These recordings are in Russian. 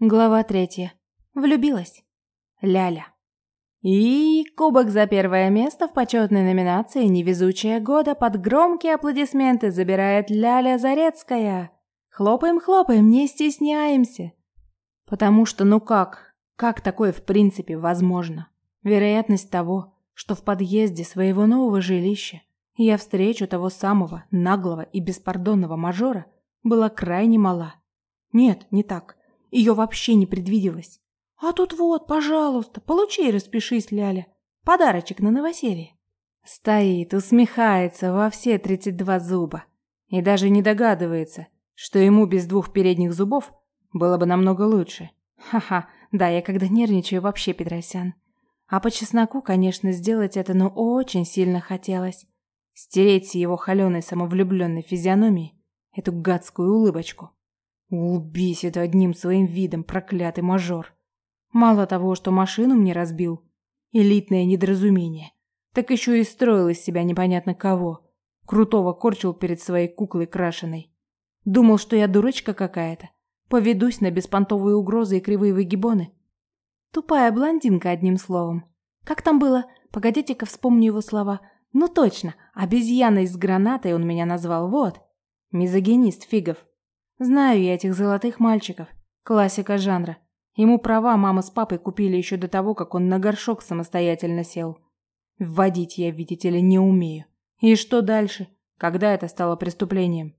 Глава третья. Влюбилась. Ляля. И кубок за первое место в почетной номинации «Невезучая года» под громкие аплодисменты забирает Ляля Зарецкая. Хлопаем, хлопаем, не стесняемся. Потому что, ну как, как такое в принципе возможно? Вероятность того, что в подъезде своего нового жилища я встречу того самого наглого и беспардонного мажора, была крайне мала. Нет, не так. Ее вообще не предвиделось. А тут вот, пожалуйста, получи и распишись, Ляля. Подарочек на новоселье. Стоит, усмехается во все тридцать два зуба. И даже не догадывается, что ему без двух передних зубов было бы намного лучше. Ха-ха, да, я когда нервничаю, вообще Петросян. А по чесноку, конечно, сделать это, но очень сильно хотелось. Стереть с его холеной самовлюбленной физиономии эту гадскую улыбочку. Убесит одним своим видом проклятый мажор. Мало того, что машину мне разбил, элитное недоразумение, так еще и строил из себя непонятно кого. Крутого корчил перед своей куклой крашеной. Думал, что я дурочка какая-то. Поведусь на беспонтовые угрозы и кривые выгибоны. Тупая блондинка, одним словом. Как там было? Погодите-ка вспомню его слова. Ну точно, обезьяной с гранатой он меня назвал, вот. Мизогинист Фигов. Знаю я этих золотых мальчиков. Классика жанра. Ему права мама с папой купили еще до того, как он на горшок самостоятельно сел. Вводить я, видите ли, не умею. И что дальше? Когда это стало преступлением?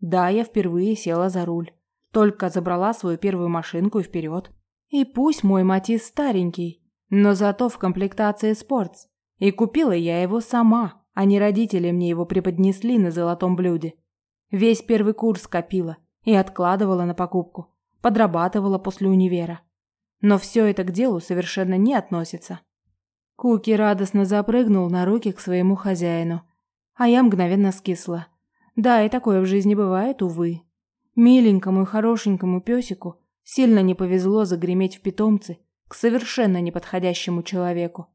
Да, я впервые села за руль. Только забрала свою первую машинку и вперед. И пусть мой Матис старенький, но зато в комплектации спортс. И купила я его сама, а не родители мне его преподнесли на золотом блюде. Весь первый курс копила и откладывала на покупку, подрабатывала после универа. Но все это к делу совершенно не относится. Куки радостно запрыгнул на руки к своему хозяину, а я мгновенно скисла. Да, и такое в жизни бывает, увы. Миленькому и хорошенькому песику сильно не повезло загреметь в питомцы к совершенно неподходящему человеку.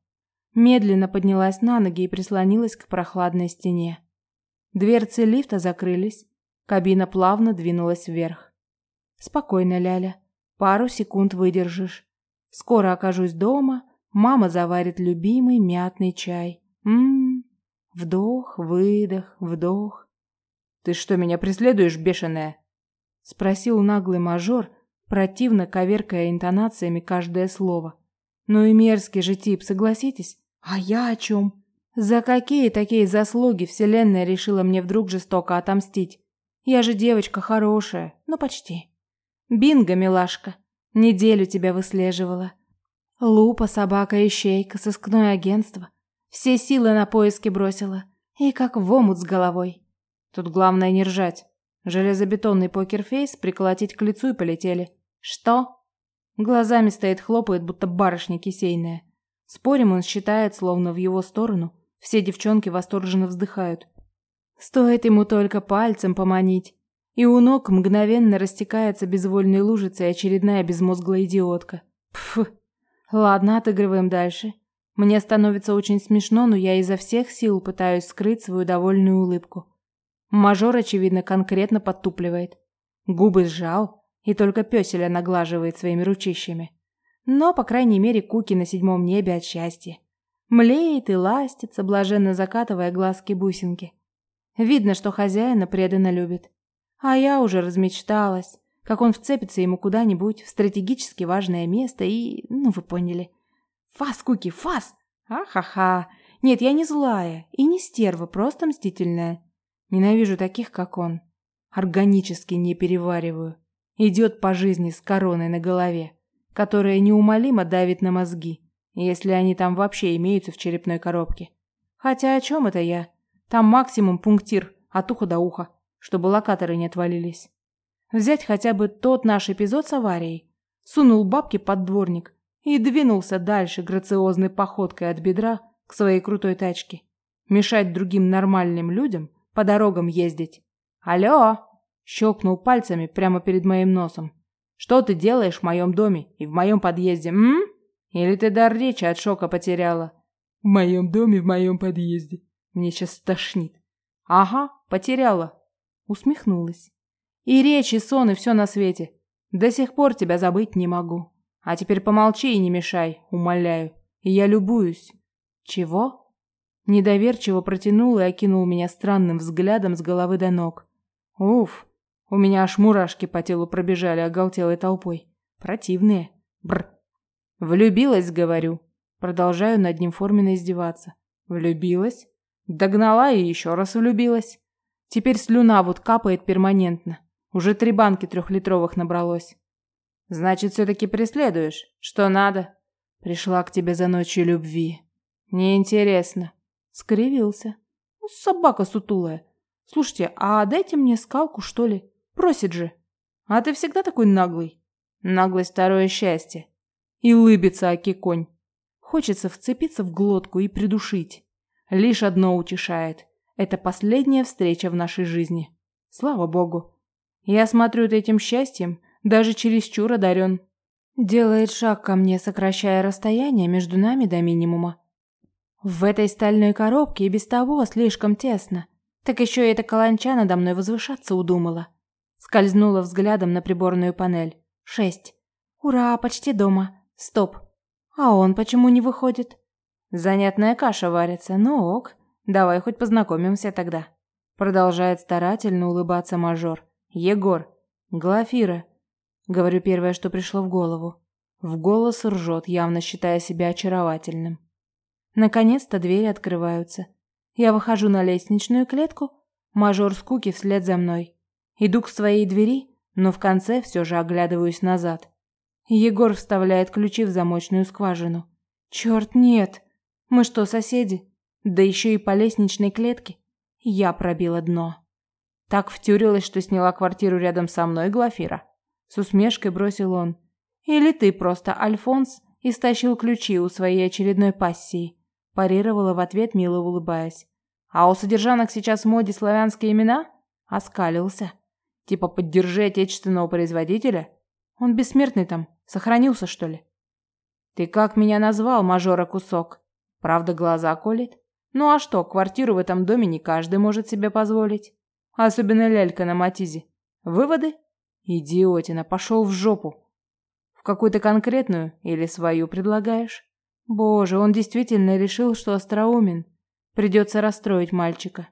Медленно поднялась на ноги и прислонилась к прохладной стене. Дверцы лифта закрылись, кабина плавно двинулась вверх. Спокойно, Ляля. Пару секунд выдержишь. Скоро окажусь дома, мама заварит любимый мятный чай. Мм. Вдох, выдох, вдох. Ты что, меня преследуешь, бешеная? спросил наглый мажор, противно коверкая интонациями каждое слово. Ну и мерзкий же тип, согласитесь? А я о чем? За какие такие заслуги Вселенная решила мне вдруг жестоко отомстить? Я же девочка хорошая, ну почти. Бинго, милашка, неделю тебя выслеживала. Лупа, собака, ищейка, сыскное агентство. Все силы на поиски бросила. И как в омут с головой. Тут главное не ржать. Железобетонный покерфейс приколотить к лицу и полетели. Что? Глазами стоит, хлопает, будто барышня кисейная. Спорим, он считает, словно в его сторону все девчонки восторженно вздыхают. Стоит ему только пальцем поманить, и у ног мгновенно растекается безвольной лужицей очередная безмозглая идиотка. Пф. Ладно, отыгрываем дальше. Мне становится очень смешно, но я изо всех сил пытаюсь скрыть свою довольную улыбку. Мажор, очевидно, конкретно подтупливает. Губы сжал, и только пёселя наглаживает своими ручищами. Но, по крайней мере, Куки на седьмом небе от счастья. Млеет и ластится, блаженно закатывая глазки-бусинки. Видно, что хозяина преданно любит. А я уже размечталась, как он вцепится ему куда-нибудь в стратегически важное место и... Ну, вы поняли. Фас, Куки, фас! Ахаха! Нет, я не злая и не стерва, просто мстительная. Ненавижу таких, как он. Органически не перевариваю. Идет по жизни с короной на голове, которая неумолимо давит на мозги если они там вообще имеются в черепной коробке. Хотя о чем это я? Там максимум пунктир от уха до уха, чтобы локаторы не отвалились. Взять хотя бы тот наш эпизод с аварией. Сунул бабки под дворник и двинулся дальше грациозной походкой от бедра к своей крутой тачке. Мешать другим нормальным людям по дорогам ездить. Алло! Щелкнул пальцами прямо перед моим носом. Что ты делаешь в моем доме и в моем подъезде, м? Или ты дар речи от шока потеряла? В моем доме, в моем подъезде. Мне сейчас тошнит. Ага, потеряла. Усмехнулась. И речь, и сон, и все на свете. До сих пор тебя забыть не могу. А теперь помолчи и не мешай, умоляю. И я любуюсь. Чего? Недоверчиво протянул и окинул меня странным взглядом с головы до ног. Уф, у меня аж мурашки по телу пробежали оголтелой толпой. Противные. Бр. Влюбилась, говорю. Продолжаю над ним форменно издеваться. Влюбилась? Догнала и еще раз влюбилась. Теперь слюна вот капает перманентно. Уже три банки трехлитровых набралось. Значит, все-таки преследуешь? Что надо? Пришла к тебе за ночью любви. Неинтересно. Скривился. Ну, собака сутулая. Слушайте, а дайте мне скалку, что ли? Просит же. А ты всегда такой наглый. Наглость второе счастье. И лыбится аки конь. Хочется вцепиться в глотку и придушить. Лишь одно утешает. Это последняя встреча в нашей жизни. Слава богу. Я смотрю этим счастьем, даже чересчур одарен. Делает шаг ко мне, сокращая расстояние между нами до минимума. В этой стальной коробке и без того слишком тесно. Так еще и эта каланча надо мной возвышаться удумала. Скользнула взглядом на приборную панель. Шесть. Ура, почти дома. Стоп. А он почему не выходит? Занятная каша варится, ну ок. Давай хоть познакомимся тогда. Продолжает старательно улыбаться мажор. Егор. Глафира. Говорю первое, что пришло в голову. В голос ржет, явно считая себя очаровательным. Наконец-то двери открываются. Я выхожу на лестничную клетку, мажор скуки вслед за мной. Иду к своей двери, но в конце все же оглядываюсь назад. Егор вставляет ключи в замочную скважину. Черт, нет. Мы что, соседи? Да еще и по лестничной клетке. Я пробила дно. Так втюрилась, что сняла квартиру рядом со мной, Глафира. С усмешкой бросил он. Или ты просто Альфонс и стащил ключи у своей очередной пассии? Парировала в ответ, мило улыбаясь. А у содержанок сейчас в моде славянские имена? Оскалился. Типа поддержи отечественного производителя? Он бессмертный там, Сохранился, что ли? Ты как меня назвал, мажора кусок? Правда, глаза колет? Ну а что, квартиру в этом доме не каждый может себе позволить. Особенно лялька на Матизе. Выводы? Идиотина, пошел в жопу. В какую-то конкретную или свою предлагаешь? Боже, он действительно решил, что остроумен. Придется расстроить мальчика.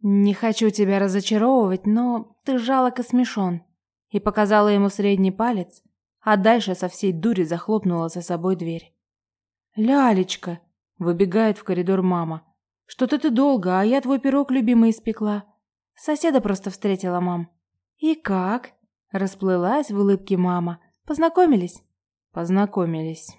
Не хочу тебя разочаровывать, но ты жалок и смешон. И показала ему средний палец, а дальше со всей дури захлопнула за собой дверь. «Лялечка!» – выбегает в коридор мама. «Что-то ты долго, а я твой пирог любимый испекла. Соседа просто встретила, мам». «И как?» – расплылась в улыбке мама. «Познакомились?» «Познакомились».